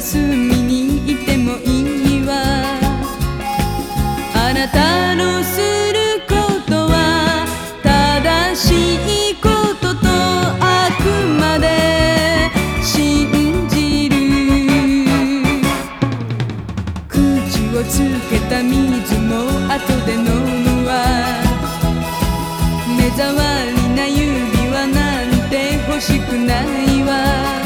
隅にいてもいいわ。あなたのすることは正しいこととあくまで信じる。口をつけた水も後で飲むわ。目障りな指輪なんて欲しくないわ。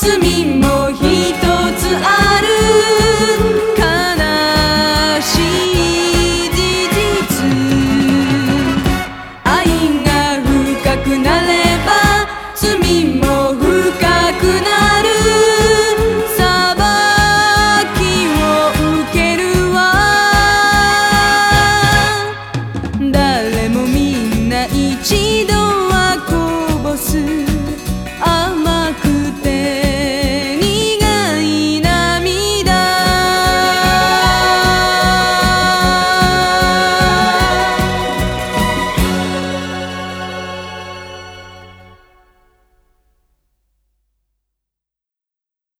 to me